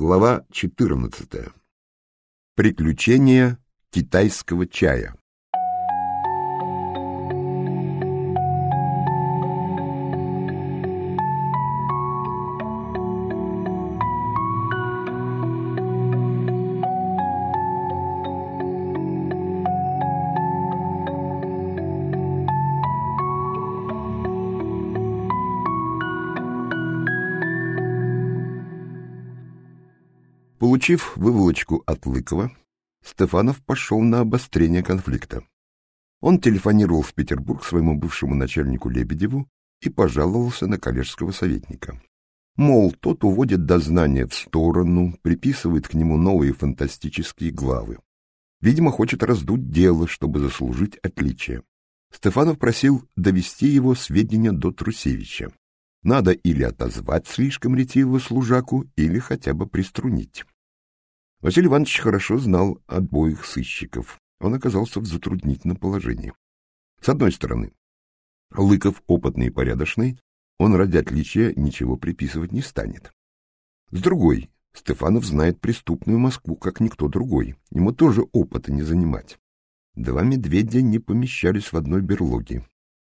Глава 14. Приключения китайского чая. Получив выволочку от Лыкова, Стефанов пошел на обострение конфликта. Он телефонировал в Петербург своему бывшему начальнику Лебедеву и пожаловался на коллежского советника. Мол, тот уводит дознание в сторону, приписывает к нему новые фантастические главы. Видимо, хочет раздуть дело, чтобы заслужить отличие. Стефанов просил довести его сведения до Трусевича. Надо или отозвать слишком ретивого служаку, или хотя бы приструнить. Василий Иванович хорошо знал обоих сыщиков. Он оказался в затруднительном положении. С одной стороны, Лыков опытный и порядочный, он ради отличия ничего приписывать не станет. С другой, Стефанов знает преступную Москву, как никто другой. Ему тоже опыта не занимать. Два медведя не помещались в одной берлоге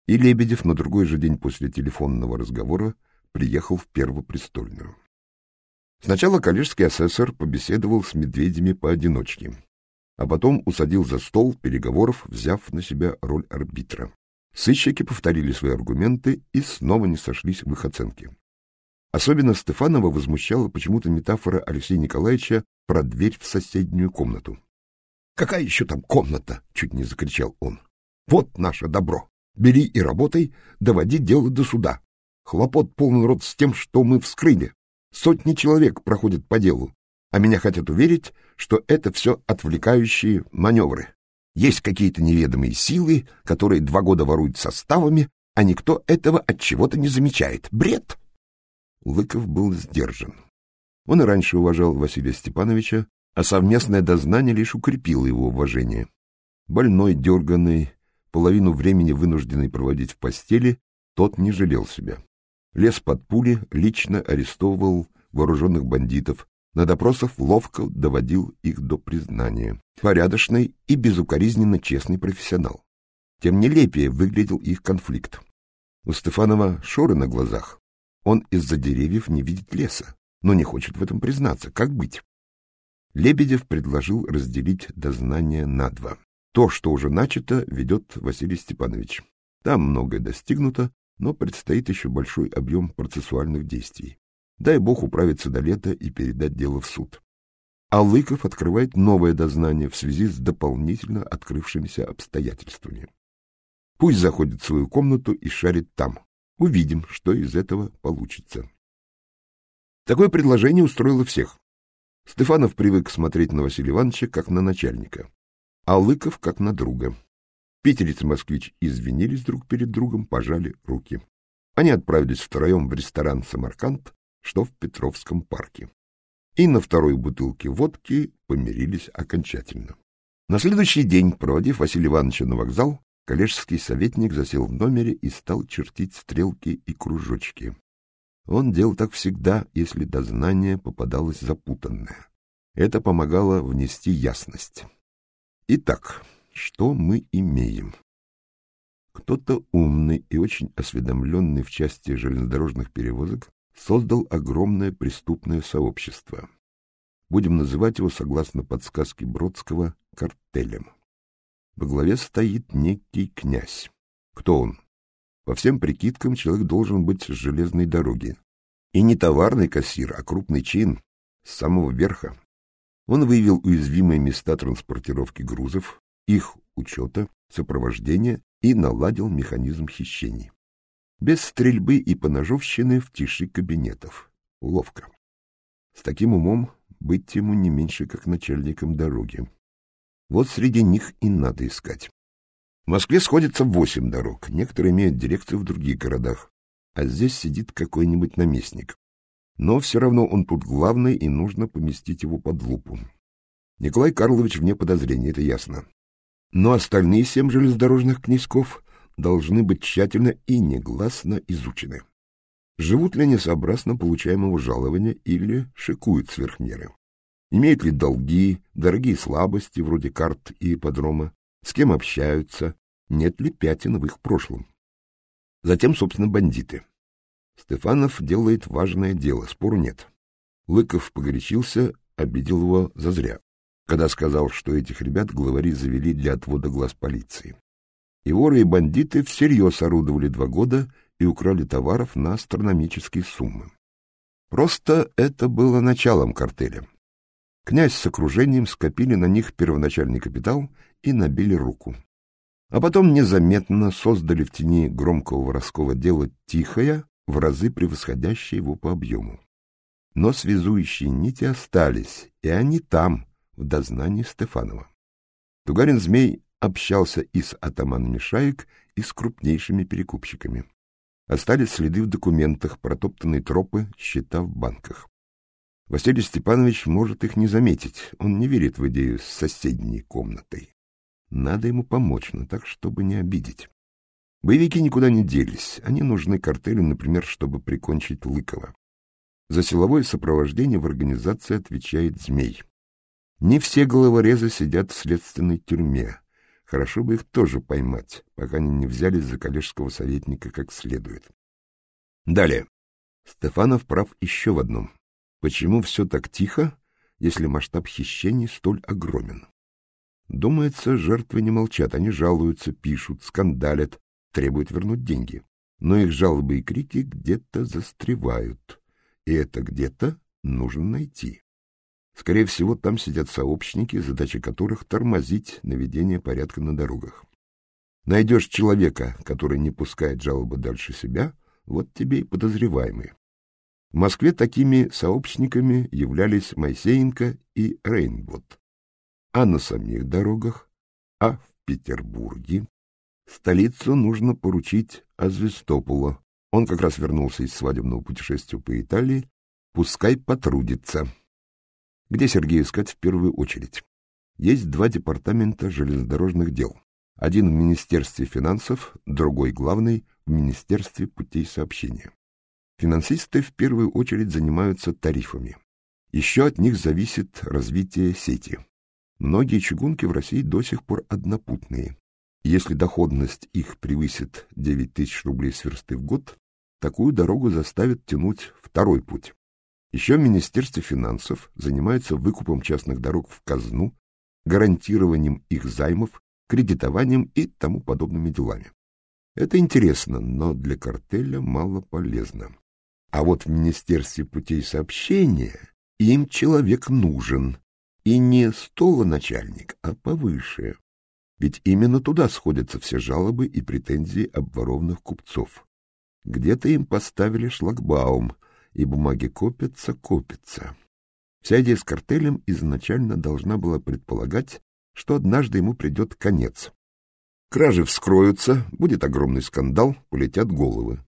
и Лебедев на другой же день после телефонного разговора приехал в Первопрестольную. Сначала коллежский асессор побеседовал с медведями поодиночке, а потом усадил за стол переговоров, взяв на себя роль арбитра. Сыщики повторили свои аргументы и снова не сошлись в их оценке. Особенно Стефанова возмущала почему-то метафора Алексея Николаевича про дверь в соседнюю комнату. «Какая еще там комната?» — чуть не закричал он. «Вот наше добро! Бери и работай, доводи дело до суда. Хлопот полный рот с тем, что мы вскрыли. Сотни человек проходят по делу, а меня хотят уверить, что это все отвлекающие маневры. Есть какие-то неведомые силы, которые два года воруют составами, а никто этого от чего-то не замечает. Бред! Лыков был сдержан. Он и раньше уважал Василия Степановича, а совместное дознание лишь укрепило его уважение. Больной, дерганный, половину времени вынужденный проводить в постели, тот не жалел себя. Лез под пули, лично арестовывал вооруженных бандитов, на допросах ловко доводил их до признания. Порядочный и безукоризненно честный профессионал. Тем нелепее выглядел их конфликт. У Стефанова шоры на глазах. Он из-за деревьев не видит леса, но не хочет в этом признаться. Как быть? Лебедев предложил разделить дознание на два. То, что уже начато, ведет Василий Степанович. Там многое достигнуто, но предстоит еще большой объем процессуальных действий. Дай бог управиться до лета и передать дело в суд. А Лыков открывает новое дознание в связи с дополнительно открывшимися обстоятельствами. Пусть заходит в свою комнату и шарит там. Увидим, что из этого получится. Такое предложение устроило всех. Стефанов привык смотреть на Василия Ивановича как на начальника а Лыков как на друга. Питерец и москвич извинились друг перед другом, пожали руки. Они отправились втроем в ресторан «Самарканд», что в Петровском парке. И на второй бутылке водки помирились окончательно. На следующий день, проводив Василия Ивановича на вокзал, коллежский советник засел в номере и стал чертить стрелки и кружочки. Он делал так всегда, если дознание попадалось запутанное. Это помогало внести ясность. Итак, что мы имеем? Кто-то умный и очень осведомленный в части железнодорожных перевозок создал огромное преступное сообщество. Будем называть его, согласно подсказке Бродского, картелем. Во главе стоит некий князь. Кто он? По всем прикидкам, человек должен быть с железной дороги. И не товарный кассир, а крупный чин, с самого верха. Он выявил уязвимые места транспортировки грузов, их учета, сопровождения и наладил механизм хищений. Без стрельбы и поножовщины в тиши кабинетов. Ловко. С таким умом быть ему не меньше, как начальником дороги. Вот среди них и надо искать. В Москве сходится восемь дорог, некоторые имеют дирекцию в других городах, а здесь сидит какой-нибудь наместник. Но все равно он тут главный, и нужно поместить его под лупу. Николай Карлович вне подозрений, это ясно. Но остальные семь железнодорожных князьков должны быть тщательно и негласно изучены. Живут ли они сообразно получаемого жалования или шикуют сверх меры? Имеют ли долги, дорогие слабости, вроде карт и ипподрома? С кем общаются? Нет ли пятен в их прошлом? Затем, собственно, бандиты. Стефанов делает важное дело, спору нет. Лыков погорячился, обидел его зазря, когда сказал, что этих ребят главари завели для отвода глаз полиции. И воры, и бандиты всерьез орудовали два года и украли товаров на астрономические суммы. Просто это было началом картеля. Князь с окружением скопили на них первоначальный капитал и набили руку. А потом незаметно создали в тени громкого воровского дела «Тихое», в разы превосходящее его по объему. Но связующие нити остались, и они там, в дознании Стефанова. Тугарин-змей общался и с атаманами шаек, и с крупнейшими перекупщиками. Остались следы в документах, протоптанные тропы, счета в банках. Василий Степанович может их не заметить, он не верит в идею с соседней комнатой. Надо ему помочь, но так, чтобы не обидеть. Боевики никуда не делись, они нужны картелю, например, чтобы прикончить Лыкова. За силовое сопровождение в организации отвечает Змей. Не все головорезы сидят в следственной тюрьме, Хорошо бы их тоже поймать, пока они не взялись за коллежского советника как следует. Далее. Стефанов прав еще в одном. Почему все так тихо, если масштаб хищений столь огромен? Думается, жертвы не молчат, они жалуются, пишут, скандалят, требуют вернуть деньги. Но их жалобы и крики где-то застревают, и это где-то нужно найти. Скорее всего, там сидят сообщники, задача которых — тормозить наведение порядка на дорогах. Найдешь человека, который не пускает жалобы дальше себя, вот тебе и подозреваемые. В Москве такими сообщниками являлись Моисеенко и Рейнбот. А на самих дорогах, а в Петербурге, столицу нужно поручить Азвестопулу. Он как раз вернулся из свадебного путешествия по Италии, пускай потрудится. Где Сергея искать в первую очередь? Есть два департамента железнодорожных дел. Один в Министерстве финансов, другой, главный, в Министерстве путей сообщения. Финансисты в первую очередь занимаются тарифами. Еще от них зависит развитие сети. Многие чугунки в России до сих пор однопутные. Если доходность их превысит 9 тысяч рублей с версты в год, такую дорогу заставят тянуть второй путь. Еще в Министерстве финансов занимаются выкупом частных дорог в казну, гарантированием их займов, кредитованием и тому подобными делами. Это интересно, но для картеля мало полезно. А вот в Министерстве путей сообщения им человек нужен. И не столоначальник, а повыше. Ведь именно туда сходятся все жалобы и претензии обворовных купцов. Где-то им поставили шлагбаум — и бумаги копятся, копятся. Вся идея с картелем изначально должна была предполагать, что однажды ему придет конец. Кражи вскроются, будет огромный скандал, полетят головы.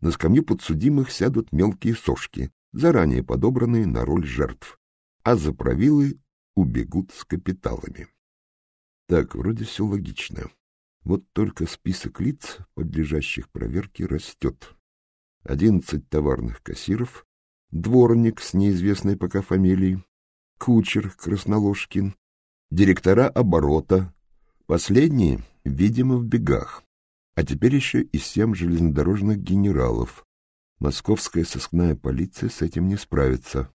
На скамью подсудимых сядут мелкие сошки, заранее подобранные на роль жертв, а заправилы убегут с капиталами. Так, вроде все логично. Вот только список лиц, подлежащих проверке, растет одиннадцать товарных кассиров, дворник с неизвестной пока фамилией, кучер Красноложкин, директора оборота, последние, видимо, в бегах, а теперь еще и семь железнодорожных генералов. Московская сыскная полиция с этим не справится.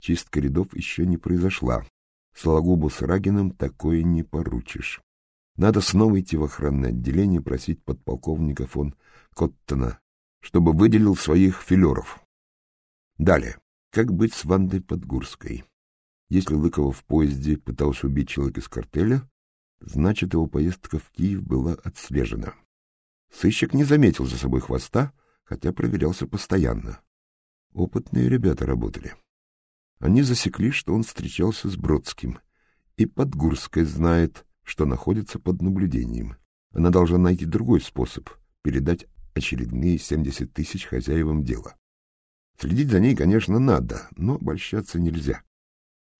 Чистка рядов еще не произошла. Сологубу с Рагиным такое не поручишь. Надо снова идти в охранное отделение просить подполковника фон Коттона чтобы выделил своих филеров. Далее. Как быть с Вандой Подгурской? Если Лыкова в поезде пытался убить человека из картеля, значит, его поездка в Киев была отслежена. Сыщик не заметил за собой хвоста, хотя проверялся постоянно. Опытные ребята работали. Они засекли, что он встречался с Бродским, и Подгурская знает, что находится под наблюдением. Она должна найти другой способ передать очередные 70 тысяч хозяевам дела. Следить за ней, конечно, надо, но обольщаться нельзя.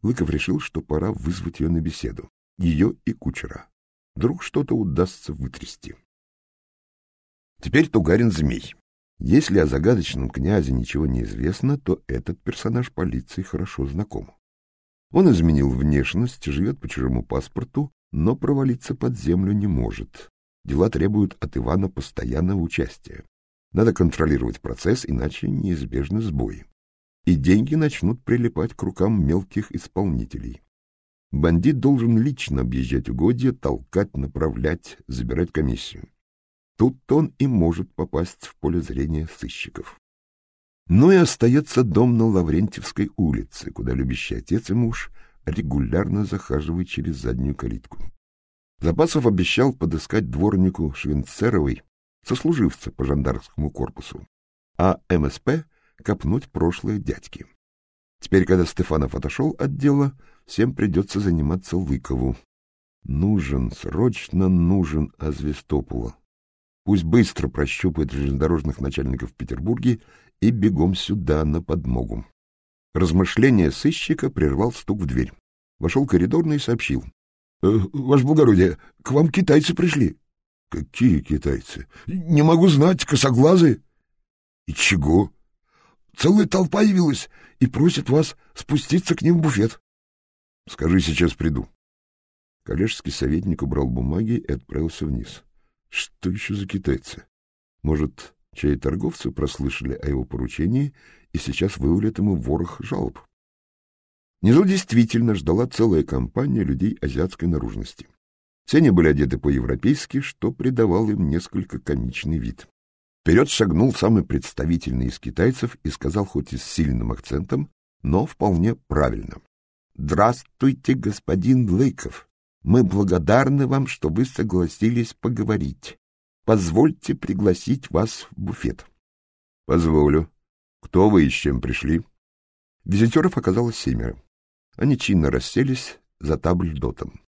Лыков решил, что пора вызвать ее на беседу. Ее и кучера. Вдруг что-то удастся вытрясти. Теперь Тугарин змей. Если о загадочном князе ничего не известно, то этот персонаж полиции хорошо знаком. Он изменил внешность, живет по чужому паспорту, но провалиться под землю не может. Дела требуют от Ивана постоянного участия. Надо контролировать процесс, иначе неизбежны сбои. И деньги начнут прилипать к рукам мелких исполнителей. Бандит должен лично объезжать угодья, толкать, направлять, забирать комиссию. Тут он и может попасть в поле зрения сыщиков. Ну и остается дом на Лаврентьевской улице, куда любящий отец и муж регулярно захаживают через заднюю калитку. Запасов обещал подыскать дворнику Швенцеровой сослуживца по жандармскому корпусу, а МСП копнуть прошлое дядьки. Теперь, когда Стефанов отошел от дела, всем придется заниматься Лыкову. Нужен, срочно нужен Азвестопула. Пусть быстро прощупает железнодорожных начальников в Петербурге и бегом сюда на подмогу. Размышление сыщика прервал стук в дверь. Вошел коридорный и сообщил. «Э, — Ваше благородие, к вам китайцы пришли. — Какие китайцы? — Не могу знать, косоглазые. — И чего? — Целая толпа явилась и просит вас спуститься к ним в буфет. — Скажи, сейчас приду. Коллежский советник убрал бумаги и отправился вниз. Что еще за китайцы? Может, чай торговцы прослышали о его поручении и сейчас вывалят ему ворох жалоб? Внизу действительно ждала целая компания людей азиатской наружности. Все они были одеты по-европейски, что придавало им несколько комичный вид. Вперед шагнул самый представительный из китайцев и сказал хоть и с сильным акцентом, но вполне правильно. «Здравствуйте, господин Лыков. Мы благодарны вам, что вы согласились поговорить. Позвольте пригласить вас в буфет. — Позволю. Кто вы и с чем пришли? Визитеров оказалось семеро. Они чинно расселись за табльдотом.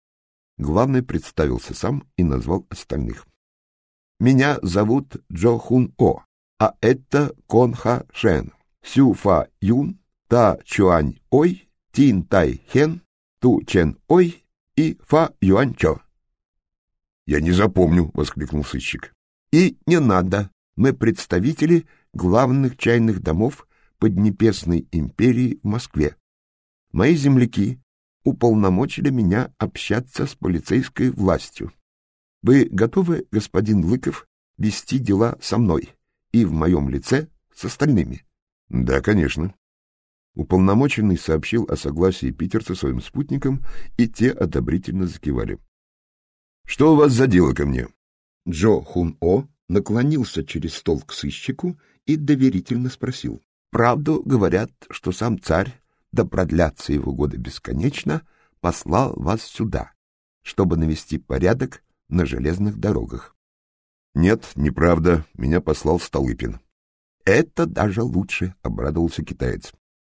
Главный представился сам и назвал остальных. — Меня зовут Джо Хун О, а это Кон Ха Шен, Сю Фа Юн, Та Чуань Ой, Тин Тай Хен, Ту Чен Ой и Фа Юанчо. — Я не запомню, — воскликнул сыщик. — И не надо. Мы представители главных чайных домов Поднепесной империи в Москве. Мои земляки уполномочили меня общаться с полицейской властью. Вы готовы, господин Лыков, вести дела со мной и в моем лице с остальными? — Да, конечно. Уполномоченный сообщил о согласии питерца своим спутникам, и те одобрительно закивали. — Что у вас за дело ко мне? Джо Хун-О наклонился через стол к сыщику и доверительно спросил. — Правду говорят, что сам царь, да продлятся его годы бесконечно, послал вас сюда, чтобы навести порядок на железных дорогах. — Нет, неправда, меня послал Столыпин. — Это даже лучше, — обрадовался китаец.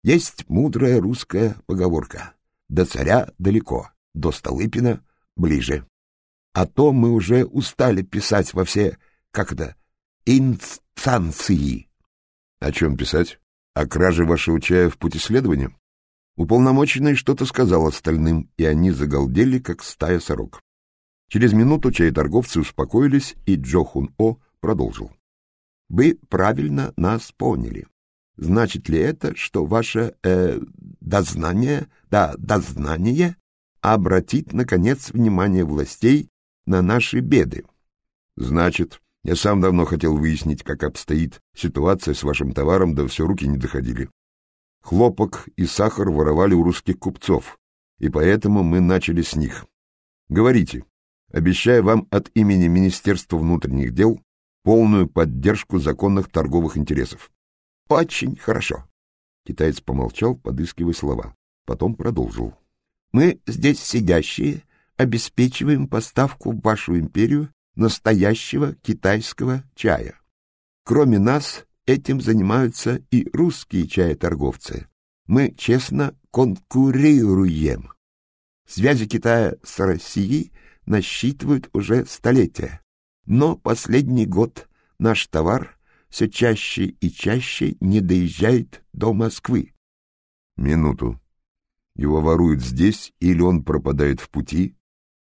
Есть мудрая русская поговорка «До царя далеко, до Столыпина ближе». А то мы уже устали писать во все, как это, инстанции. О чем писать? О краже вашего чая в пути следования? Уполномоченный что-то сказал остальным, и они загалдели, как стая сорок. Через минуту чаеторговцы успокоились, и Джо Хун О продолжил. «Вы правильно нас поняли. Значит ли это, что ваше э, дознание, да, дознание обратит, наконец, внимание властей на наши беды? Значит, я сам давно хотел выяснить, как обстоит ситуация с вашим товаром, да все руки не доходили. Хлопок и сахар воровали у русских купцов, и поэтому мы начали с них. Говорите, обещаю вам от имени Министерства внутренних дел полную поддержку законных торговых интересов. Очень хорошо. Китаец помолчал, подыскивая слова. Потом продолжил. Мы здесь сидящие обеспечиваем поставку в вашу империю настоящего китайского чая. Кроме нас, этим занимаются и русские чаеторговцы. Мы честно конкурируем. Связи Китая с Россией насчитывают уже столетия. Но последний год наш товар все чаще и чаще не доезжает до Москвы. Минуту. Его воруют здесь или он пропадает в пути?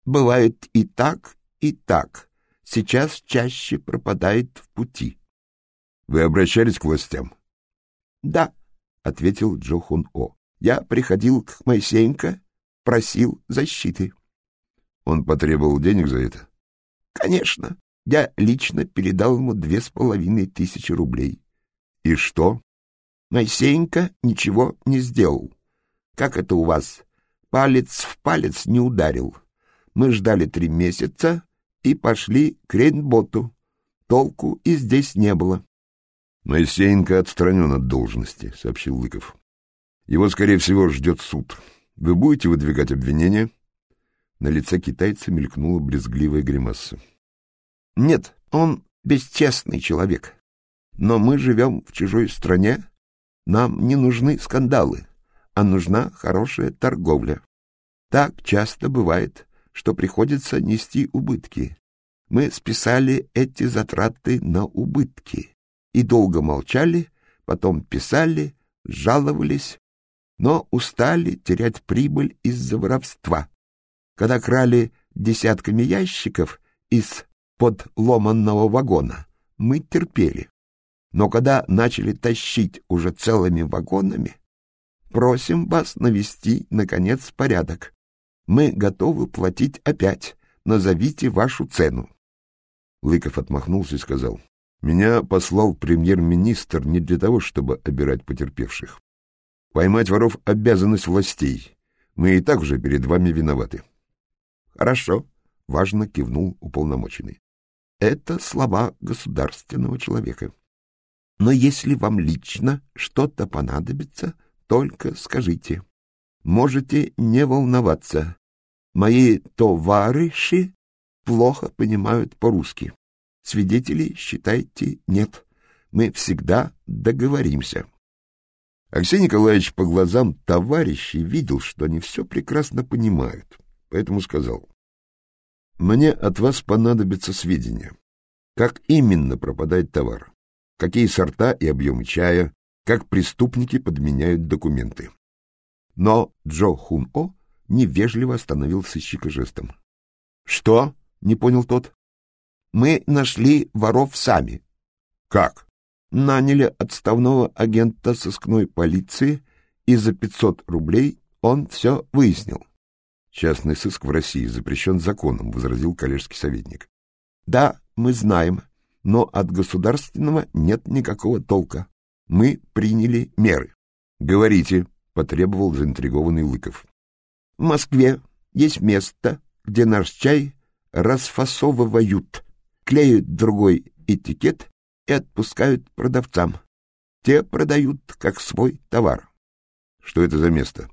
Бывает и так, и так. Сейчас чаще пропадает в пути. Вы обращались к властям? Да, ответил Джо Хун О. Я приходил к Моисеенко, просил защиты. Он потребовал денег за это? Конечно. Я лично передал ему две с половиной тысячи рублей. И что? Моисеенко ничего не сделал. Как это у вас? Палец в палец не ударил. Мы ждали три месяца и пошли к Рейнботу. Толку и здесь не было. Моисеенко отстранен от должности, сообщил Лыков. Его, скорее всего, ждет суд. Вы будете выдвигать обвинения? На лице китайца мелькнула брезгливая гримаса. Нет, он бесчестный человек. Но мы живем в чужой стране. Нам не нужны скандалы, а нужна хорошая торговля. Так часто бывает, что приходится нести убытки. Мы списали эти затраты на убытки и долго молчали, потом писали, жаловались, но устали терять прибыль из-за воровства. Когда крали десятками ящиков из подломанного вагона, мы терпели. Но когда начали тащить уже целыми вагонами, просим вас навести, наконец, порядок. Мы готовы платить опять. Назовите вашу цену. Лыков отмахнулся и сказал, «Меня послал премьер-министр не для того, чтобы обирать потерпевших. Поймать воров — обязанность властей. Мы и так уже перед вами виноваты». «Хорошо», — важно кивнул уполномоченный. «Это слова государственного человека. Но если вам лично что-то понадобится, только скажите. Можете не волноваться. Мои товарищи плохо понимают по-русски. Свидетелей, считайте, нет. Мы всегда договоримся. Алексей Николаевич по глазам товарищей видел, что они все прекрасно понимают, поэтому сказал. Мне от вас понадобятся сведения. Как именно пропадает товар? Какие сорта и объемы чая? Как преступники подменяют документы? Но Джо Хун-О невежливо остановил сыщика жестом. — Что? — не понял тот. — Мы нашли воров сами. — Как? — Наняли отставного агента сыскной полиции, и за пятьсот рублей он все выяснил. — Частный сыск в России запрещен законом, — возразил коллежский советник. — Да, мы знаем, но от государственного нет никакого толка. Мы приняли меры. — Говорите, — потребовал заинтригованный Лыков. — В Москве есть место, где наш чай расфасовывают, клеют другой этикет и отпускают продавцам. Те продают как свой товар. — Что это за место?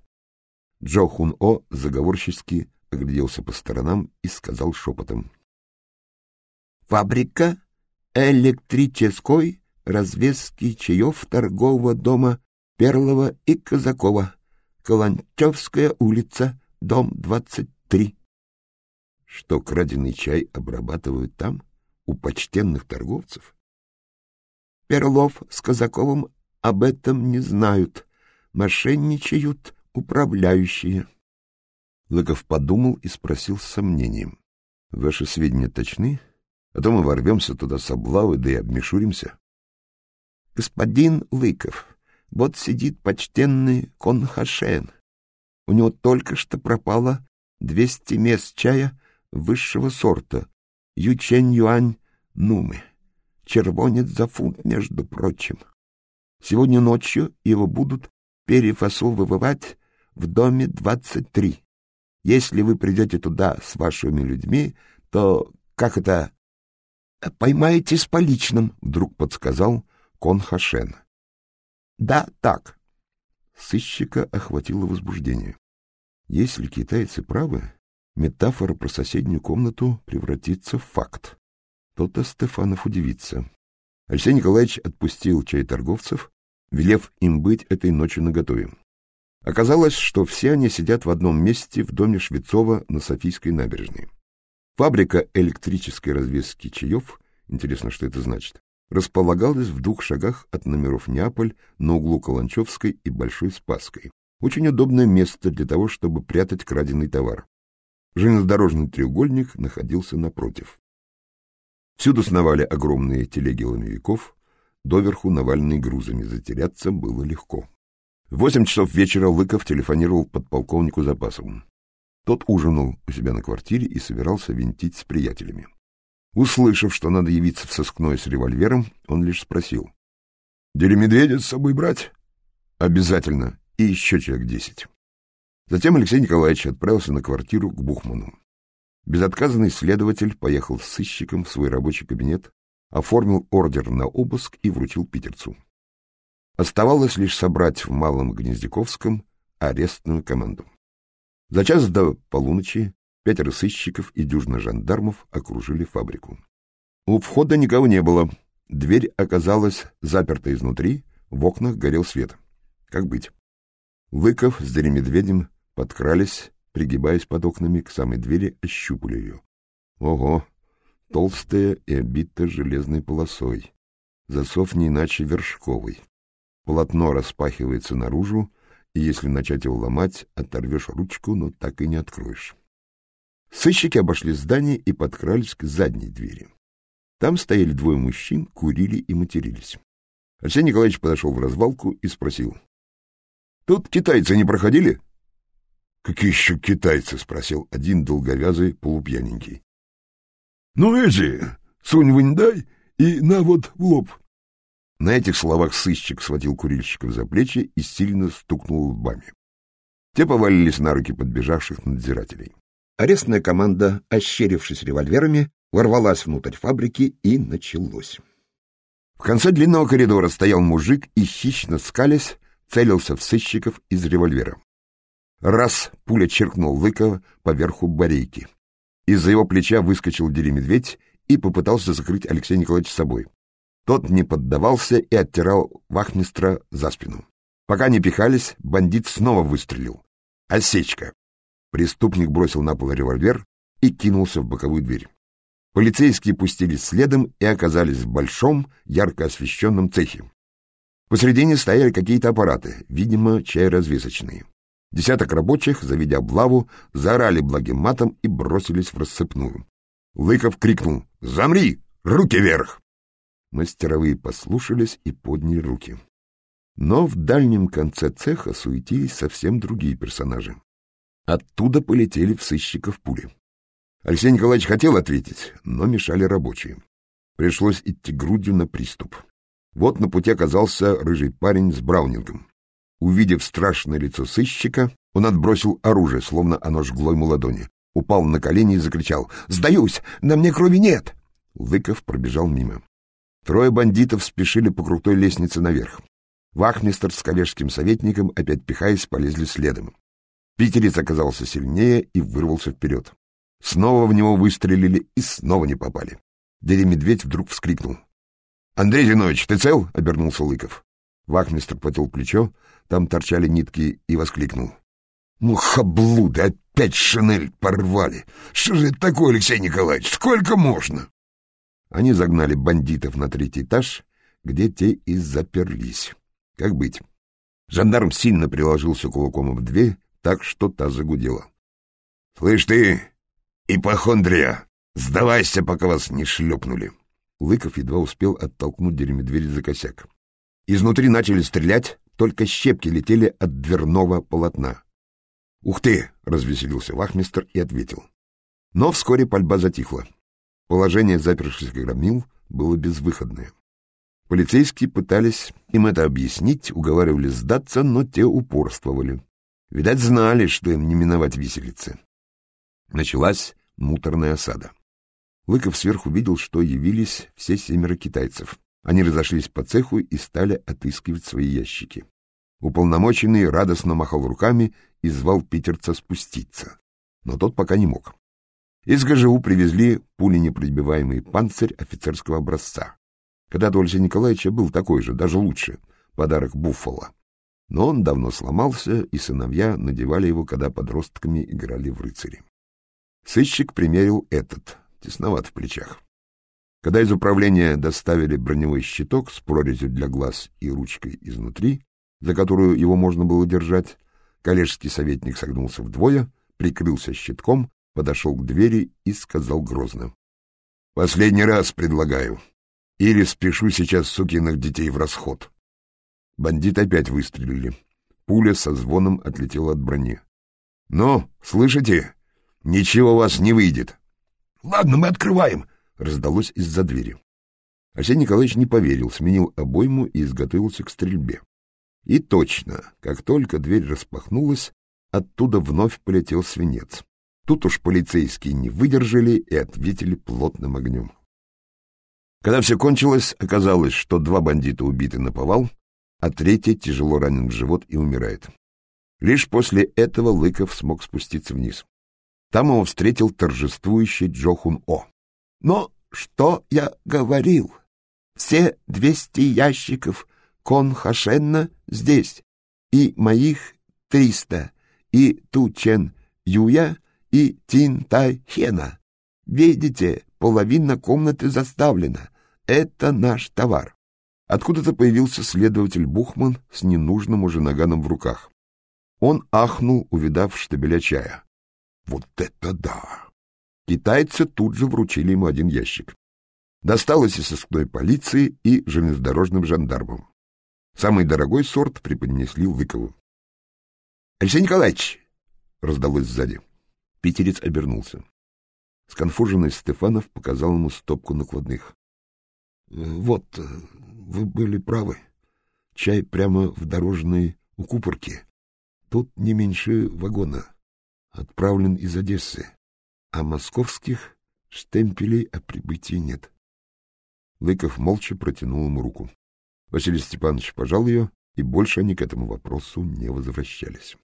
Джо Хун-О заговорчески огляделся по сторонам и сказал шепотом. — Фабрика электрической развески чаев торгового дома Перлова и Казакова, Каланчевская улица, дом 23. Что краденый чай обрабатывают там, у почтенных торговцев? Перлов с Казаковым об этом не знают. Мошенничают управляющие. Лыков подумал и спросил с сомнением. — Ваши сведения точны? А то мы ворвемся туда с облавы, да и обмешуримся. — Господин Лыков, вот сидит почтенный Конхашен. У него только что пропало двести мест чая высшего сорта, ючень-юань нумы. Червонец за фунт, между прочим. Сегодня ночью его будут перефасовывать в доме 23. Если вы придете туда с вашими людьми, то, как это, поймаете с поличным, — вдруг подсказал Конхашен. Да, так. Сыщика охватило возбуждение. Если китайцы правы, метафора про соседнюю комнату превратится в факт. То-то Стефанов удивится. Алексей Николаевич отпустил чай-торговцев, велев им быть этой ночью наготове. Оказалось, что все они сидят в одном месте в доме Швецова на Софийской набережной. Фабрика электрической развески чаев, интересно, что это значит, располагалась в двух шагах от номеров Неаполь на углу Каланчевской и Большой Спасской. Очень удобное место для того, чтобы прятать краденый товар. Железнодорожный треугольник находился напротив. Всюду сновали огромные телеги ломовиков, доверху навальный грузами, затеряться было легко. В восемь часов вечера Лыков телефонировал подполковнику Запасову. Тот ужинал у себя на квартире и собирался винтить с приятелями. Услышав, что надо явиться в сыскной с револьвером, он лишь спросил. — Медведя с собой брать? — Обязательно. И еще человек десять. Затем Алексей Николаевич отправился на квартиру к Бухману. Безотказанный следователь поехал с сыщиком в свой рабочий кабинет, оформил ордер на обыск и вручил питерцу. Оставалось лишь собрать в Малом Гнездяковском арестную команду. За час до полуночи пятеро сыщиков и дюжина жандармов окружили фабрику. У входа никого не было. Дверь оказалась заперта изнутри, в окнах горел свет. Как быть? Лыков с Деремедведем подкрались, пригибаясь под окнами к самой двери, ощупали ее. Ого! Толстая и обита железной полосой. Засов не иначе вершковый. Полотно распахивается наружу, и если начать его ломать, оторвешь ручку, но так и не откроешь. Сыщики обошли здание и подкрались к задней двери. Там стояли двое мужчин, курили и матерились. Арсений Николаевич подошел в развалку и спросил. — Тут китайцы не проходили? — Какие еще китайцы? — спросил один долговязый полупьяненький. — Ну эти, сунь вынь и на вот в лоб. На этих словах сыщик схватил курильщиков за плечи и сильно стукнул лбами. Те повалились на руки подбежавших надзирателей. Арестная команда, ощерившись револьверами, ворвалась внутрь фабрики и началось. В конце длинного коридора стоял мужик и, хищно скалясь, целился в сыщиков из револьвера. Раз пуля черкнул Лыкова поверху барейки. Из-за его плеча выскочил Дери-медведь и попытался закрыть Алексея Николаевича собой. Тот не поддавался и оттирал вахмистра за спину. Пока не пихались, бандит снова выстрелил. Осечка. Преступник бросил на пол револьвер и кинулся в боковую дверь. Полицейские пустились следом и оказались в большом, ярко освещенном цехе. Посредине стояли какие-то аппараты, видимо, чайразвесочные. Десяток рабочих, заведя облаву, заорали благим матом и бросились в рассыпную. Лыков крикнул «Замри! Руки вверх!» Мастеровые послушались и подняли руки. Но в дальнем конце цеха суетились совсем другие персонажи. Оттуда полетели в сыщиков пули. Алексей Николаевич хотел ответить, но мешали рабочие. Пришлось идти грудью на приступ. Вот на пути оказался рыжий парень с браунингом. Увидев страшное лицо сыщика, он отбросил оружие, словно оно жгло ему ладони. Упал на колени и закричал «Сдаюсь! На мне крови нет!» Лыков пробежал мимо. Трое бандитов спешили по крутой лестнице наверх. Вахмистр с коллежским советником, опять пихаясь, полезли следом. Питерец оказался сильнее и вырвался вперед. Снова в него выстрелили и снова не попали. Дядя Медведь вдруг вскрикнул. — Андрей Зинович, ты цел? — обернулся Лыков. Вахмистр потел плечо, там торчали нитки, и воскликнул. — Ну, хаблуды, опять шинель порвали! Что же это такое, Алексей Николаевич? Сколько можно? Они загнали бандитов на третий этаж, где те и заперлись. Как быть? Жандарм сильно приложился кулаком об дверь, так что та загудела. — Слышь ты, ипохондрия, сдавайся, пока вас не шлепнули. Лыков едва успел оттолкнуть дверь за косяк. Изнутри начали стрелять, только щепки летели от дверного полотна. «Ух ты!» — развеселился вахмистр и ответил. Но вскоре пальба затихла. Положение запершихся громил было безвыходное. Полицейские пытались им это объяснить, уговаривали сдаться, но те упорствовали. Видать, знали, что им не миновать виселицы. Началась муторная осада. Лыков сверху видел, что явились все семеро китайцев. Они разошлись по цеху и стали отыскивать свои ящики. Уполномоченный радостно махал руками и звал питерца спуститься. Но тот пока не мог. Из ГЖУ привезли пуленепробиваемый панцирь офицерского образца. Когда-то у Николаевича был такой же, даже лучше, подарок Буффало. Но он давно сломался, и сыновья надевали его, когда подростками играли в рыцари. Сыщик примерил этот, тесноват в плечах. Когда из управления доставили броневой щиток с прорезью для глаз и ручкой изнутри, за которую его можно было держать, коллежский советник согнулся вдвое, прикрылся щитком подошел к двери и сказал грозно. — Последний раз предлагаю. или спешу сейчас сукиных детей в расход. Бандит опять выстрелили. Пуля со звоном отлетела от брони. — Ну, слышите? Ничего у вас не выйдет. — Ладно, мы открываем, — раздалось из-за двери. Арсений Николаевич не поверил, сменил обойму и изготовился к стрельбе. И точно, как только дверь распахнулась, оттуда вновь полетел свинец. Тут уж полицейские не выдержали и ответили плотным огнем. Когда все кончилось, оказалось, что два бандита убиты на повал, а третий тяжело ранен в живот и умирает. Лишь после этого Лыков смог спуститься вниз. Там его встретил торжествующий Джохун О. «Но что я говорил? Все двести ящиков кон Хашенна здесь, и моих триста, и Тучен Юя, и Тин Тай Хена. Видите, половина комнаты заставлена. Это наш товар. Откуда-то появился следователь Бухман с ненужным уже наганом в руках. Он ахнул, увидав штабеля чая. Вот это да! Китайцы тут же вручили ему один ящик. Досталось и сыскной полиции, и железнодорожным жандармам. Самый дорогой сорт преподнесли Лыкову. — Алексей Николаевич! — раздалось сзади. Питерец обернулся. Сконфуженный Стефанов показал ему стопку накладных. — Вот, вы были правы. Чай прямо в дорожной укупорке. Тут не меньше вагона. Отправлен из Одессы. А московских штемпелей о прибытии нет. Лыков молча протянул ему руку. Василий Степанович пожал ее, и больше они к этому вопросу не возвращались.